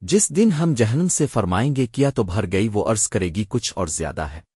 جس دن ہم جہنم سے فرمائیں گے، کیا تو بھر گئی وہ عرض کرے گی، کچھ اور زیادہ ہے۔